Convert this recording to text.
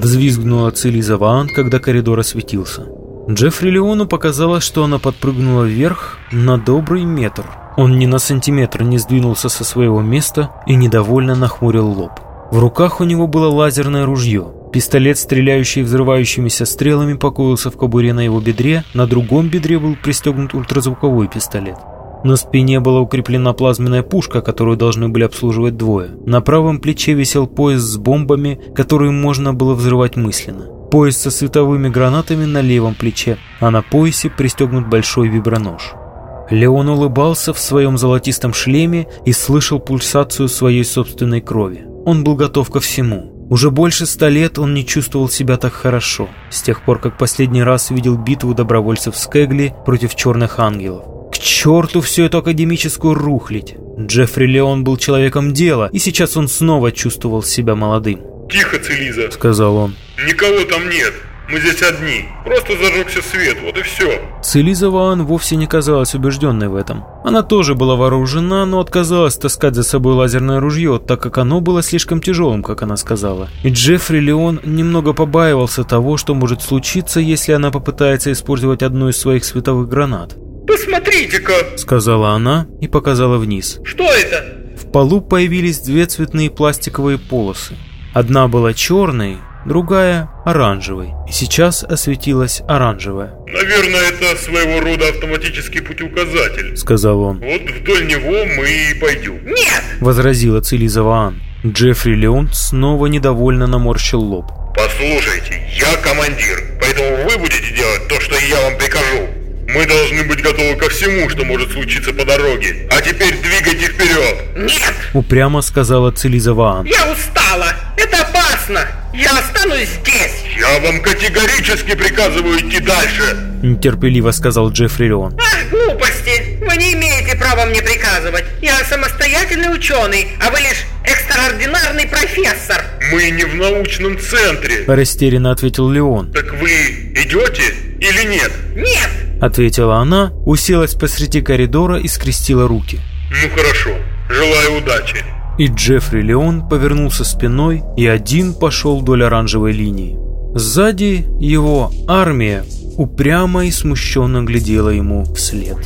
Взвизгнула Целиза Ваан, когда коридор осветился. Джеффри Леону показалось, что она подпрыгнула вверх на добрый метр. Он ни на сантиметр не сдвинулся со своего места и недовольно нахмурил лоб. В руках у него было лазерное ружье. Пистолет, стреляющий взрывающимися стрелами, покоился в кобуре на его бедре, на другом бедре был пристегнут ультразвуковой пистолет. На спине была укреплена плазменная пушка, которую должны были обслуживать двое. На правом плече висел пояс с бомбами, которые можно было взрывать мысленно. Пояс со световыми гранатами на левом плече, а на поясе пристегнут большой вибронож. Леон улыбался в своем золотистом шлеме и слышал пульсацию своей собственной крови. Он был готов ко всему. Уже больше ста лет он не чувствовал себя так хорошо, с тех пор, как последний раз видел битву добровольцев Скегли против черных ангелов. К черту всю эту академическую рухлить! Джеффри Леон был человеком дела, и сейчас он снова чувствовал себя молодым. «Тихо, Целиза!» — сказал он. «Никого там нет. Мы здесь одни. Просто зажегся свет, вот и все». Целиза Ваан вовсе не казалась убежденной в этом. Она тоже была вооружена, но отказалась таскать за собой лазерное ружье, так как оно было слишком тяжелым, как она сказала. И Джеффри Леон немного побаивался того, что может случиться, если она попытается использовать одну из своих световых гранат. «Посмотрите-ка!» — сказала она и показала вниз. «Что это?» В полу появились две цветные пластиковые полосы. Одна была черной, другая – оранжевой. И сейчас осветилась оранжевая. «Наверное, это своего рода автоматический путеуказатель», – сказал он. «Вот вдоль него мы и пойдем». Нет! – возразила Целиза Ваан. Джеффри Леон снова недовольно наморщил лоб. «Послушайте, я командир, поэтому вы будете делать то, что я вам прикажу. Мы должны быть готовы ко всему, что может случиться по дороге. А теперь двигайте вперед!» Нет! – упрямо сказала Целиза Ваан. Я устала! Это опасно! Я останусь здесь! «Я вам категорически приказываю идти дальше!» – нетерпеливо сказал Джеффри Леон. Ах, глупости! Вы не имеете права мне приказывать. Я самостоятельный ученый, а вы лишь экстраординарный профессор. «Мы не в научном центре!» – растерянно ответил Леон. «Так вы идете или нет?» Нет! – ответила она, уселась посреди коридора и скрестила руки. «Ну хорошо, желаю удачи!» И Джеффри Леон повернулся спиной и один пошел вдоль оранжевой линии. Сзади его армия упрямо и смущенно глядела ему вслед.